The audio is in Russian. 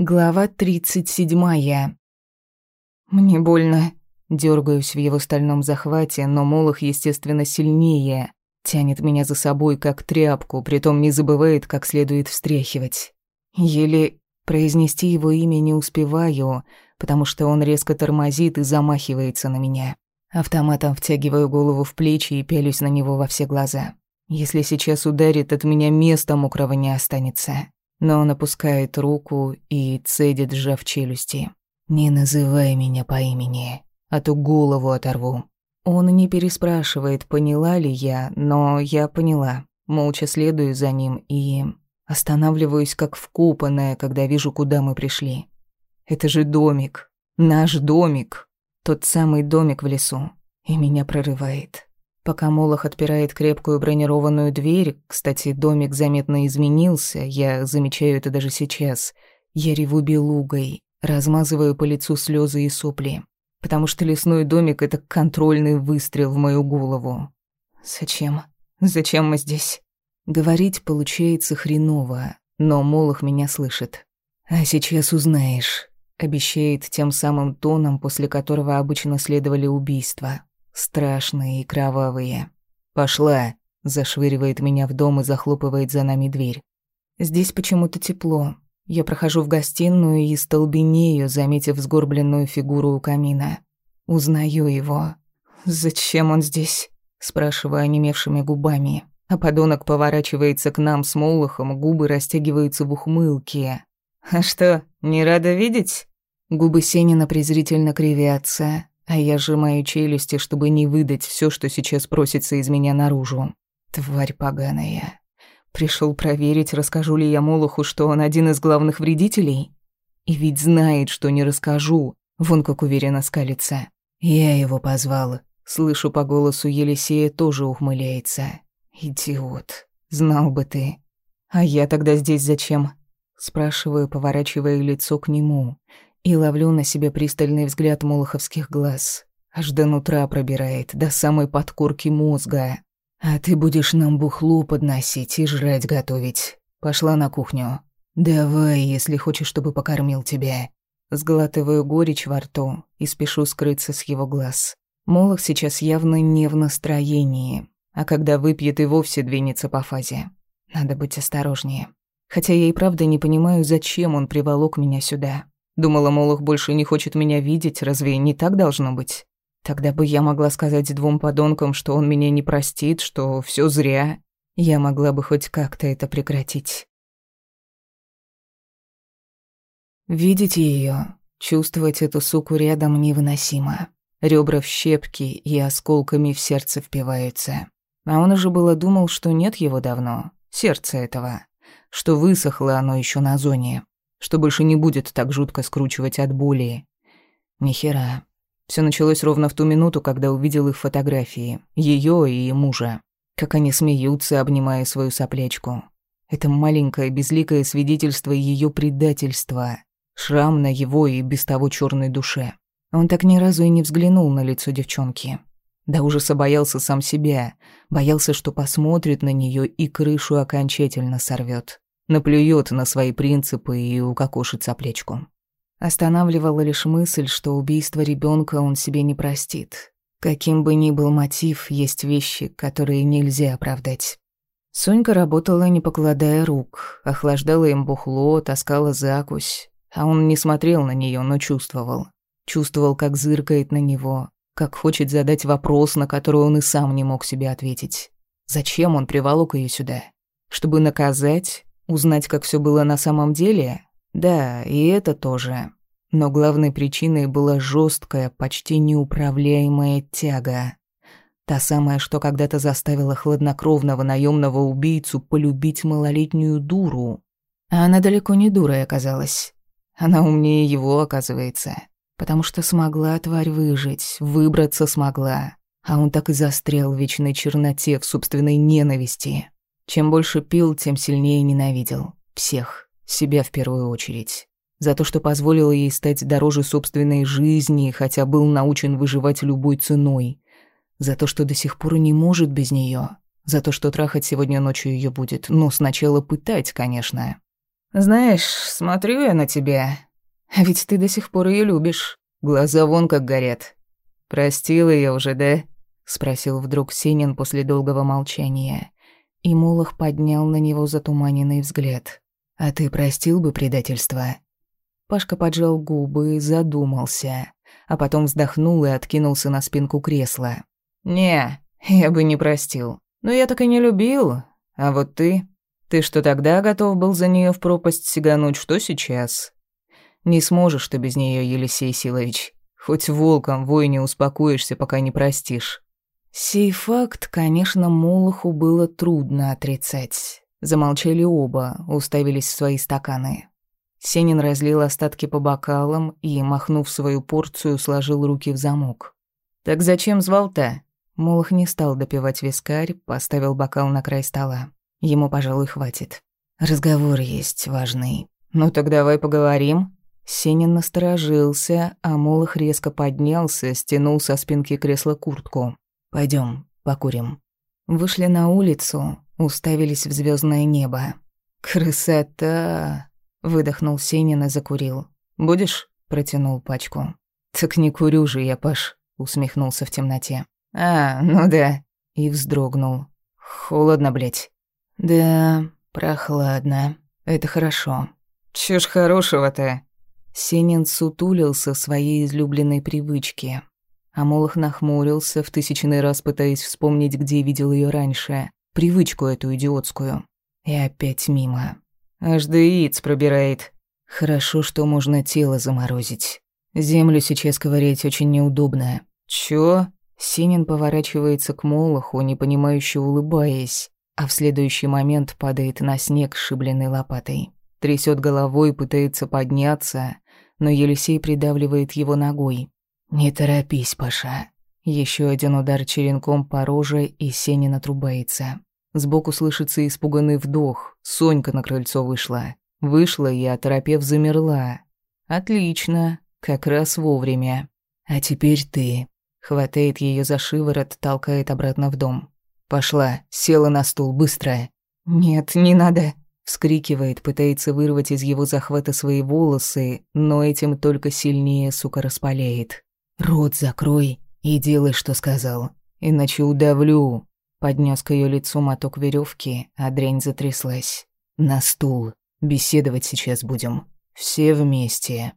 Глава тридцать седьмая. Мне больно. Дёргаюсь в его стальном захвате, но Молох, естественно, сильнее. Тянет меня за собой, как тряпку, притом не забывает, как следует встряхивать. Еле произнести его имя не успеваю, потому что он резко тормозит и замахивается на меня. Автоматом втягиваю голову в плечи и пялюсь на него во все глаза. Если сейчас ударит, от меня места мокрого не останется но он опускает руку и цедит, сжав челюсти. «Не называй меня по имени, а то голову оторву». Он не переспрашивает, поняла ли я, но я поняла. Молча следую за ним и останавливаюсь как вкопанная, когда вижу, куда мы пришли. Это же домик. Наш домик. Тот самый домик в лесу. И меня прорывает. Пока Молох отпирает крепкую бронированную дверь, кстати, домик заметно изменился, я замечаю это даже сейчас, я реву белугой, размазываю по лицу слезы и сопли, потому что лесной домик — это контрольный выстрел в мою голову. Зачем? Зачем мы здесь? Говорить получается хреново, но Молох меня слышит. А сейчас узнаешь, обещает тем самым тоном, после которого обычно следовали убийства страшные и кровавые. «Пошла!» — зашвыривает меня в дом и захлопывает за нами дверь. Здесь почему-то тепло. Я прохожу в гостиную и столбенею, заметив сгорбленную фигуру у камина. Узнаю его. «Зачем он здесь?» — спрашиваю онемевшими губами. А подонок поворачивается к нам с Молохом, губы растягиваются в ухмылке. «А что, не рада видеть?» Губы Сенина презрительно кривятся, а я сжимаю челюсти, чтобы не выдать все, что сейчас просится из меня наружу. Тварь поганая. Пришел проверить, расскажу ли я Молоху, что он один из главных вредителей? И ведь знает, что не расскажу. Вон как уверенно скалится. Я его позвал. Слышу по голосу Елисея тоже ухмыляется. Идиот. Знал бы ты. А я тогда здесь зачем? Спрашиваю, поворачивая лицо к нему и ловлю на себе пристальный взгляд молоховских глаз. Аж до нутра пробирает, до самой подкорки мозга. А ты будешь нам бухло подносить и жрать готовить. Пошла на кухню. Давай, если хочешь, чтобы покормил тебя. Сглатываю горечь во рту и спешу скрыться с его глаз. Молох сейчас явно не в настроении, а когда выпьет и вовсе двинется по фазе. Надо быть осторожнее. Хотя я и правда не понимаю, зачем он приволок меня сюда. Думала, Молох больше не хочет меня видеть, разве не так должно быть? Тогда бы я могла сказать двум подонкам, что он меня не простит, что все зря. Я могла бы хоть как-то это прекратить. Видеть ее, чувствовать эту суку рядом невыносимо. Ребра в щепки и осколками в сердце впиваются. А он уже было думал, что нет его давно, сердце этого, что высохло оно еще на зоне что больше не будет так жутко скручивать от боли. Нихера. Все началось ровно в ту минуту, когда увидел их фотографии, ее и мужа. Как они смеются, обнимая свою соплячку. Это маленькое безликое свидетельство ее предательства. Шрам на его и без того черной душе. Он так ни разу и не взглянул на лицо девчонки. До ужаса боялся сам себя, боялся, что посмотрит на нее и крышу окончательно сорвет наплюет на свои принципы и укокошит соплечку. Останавливала лишь мысль, что убийство ребенка он себе не простит. Каким бы ни был мотив, есть вещи, которые нельзя оправдать. Сонька работала, не покладая рук, охлаждала им бухло, таскала закусь, а он не смотрел на нее, но чувствовал. Чувствовал, как зыркает на него, как хочет задать вопрос, на который он и сам не мог себе ответить. Зачем он приволок ее сюда? Чтобы наказать Узнать, как все было на самом деле? Да, и это тоже. Но главной причиной была жесткая, почти неуправляемая тяга. Та самая, что когда-то заставила хладнокровного наемного убийцу полюбить малолетнюю дуру. А она далеко не дурой оказалась. Она умнее его, оказывается. Потому что смогла тварь выжить, выбраться смогла. А он так и застрял в вечной черноте, в собственной ненависти. Чем больше пил, тем сильнее ненавидел. Всех. Себя в первую очередь. За то, что позволило ей стать дороже собственной жизни, хотя был научен выживать любой ценой. За то, что до сих пор не может без нее. За то, что трахать сегодня ночью ее будет. Но сначала пытать, конечно. Знаешь, смотрю я на тебя, а ведь ты до сих пор ее любишь. Глаза вон как горят. Простил ее уже, да? спросил вдруг Синин после долгого молчания. И Молох поднял на него затуманенный взгляд. А ты простил бы предательство? Пашка поджал губы, задумался, а потом вздохнул и откинулся на спинку кресла. «Не, я бы не простил. Но я так и не любил. А вот ты? Ты что тогда готов был за нее в пропасть сигануть, что сейчас? Не сможешь ты без нее, Елисей Силович. Хоть волком вой не успокоишься, пока не простишь». Сей факт, конечно, Молоху было трудно отрицать. Замолчали оба, уставились в свои стаканы. Сенин разлил остатки по бокалам и, махнув свою порцию, сложил руки в замок. «Так зачем звал-то?» Молох не стал допивать вискарь, поставил бокал на край стола. Ему, пожалуй, хватит. «Разговор есть важный». «Ну так давай поговорим». Сенин насторожился, а Молох резко поднялся, стянул со спинки кресла куртку. Пойдем, покурим». Вышли на улицу, уставились в звездное небо. «Красота!» Выдохнул Сенин и закурил. «Будешь?» – протянул пачку. «Так не курю же я, Паш», – усмехнулся в темноте. «А, ну да». И вздрогнул. «Холодно, блядь». «Да, прохладно. Это хорошо». «Чё ж хорошего-то?» Сенин сутулился своей излюбленной привычке. А Молох нахмурился, в тысячный раз пытаясь вспомнить, где видел ее раньше. Привычку эту идиотскую. И опять мимо. Аж до яиц пробирает. Хорошо, что можно тело заморозить. Землю сейчас ковырять очень неудобно. Чё? Синин поворачивается к Молоху, непонимающе улыбаясь, а в следующий момент падает на снег, шибленной лопатой. Трясет головой, пытается подняться, но Елисей придавливает его ногой. «Не торопись, Паша». Еще один удар черенком по роже, и Сенин отрубается. Сбоку слышится испуганный вдох. Сонька на крыльцо вышла. Вышла и, оторопев, замерла. «Отлично. Как раз вовремя. А теперь ты». Хватает ее за шиворот, толкает обратно в дом. «Пошла. Села на стул. Быстро». «Нет, не надо». Вскрикивает, пытается вырвать из его захвата свои волосы, но этим только сильнее, сука, распаляет. «Рот закрой и делай, что сказал, иначе удавлю». Поднес к ее лицу моток веревки, а дрянь затряслась. «На стул. Беседовать сейчас будем. Все вместе».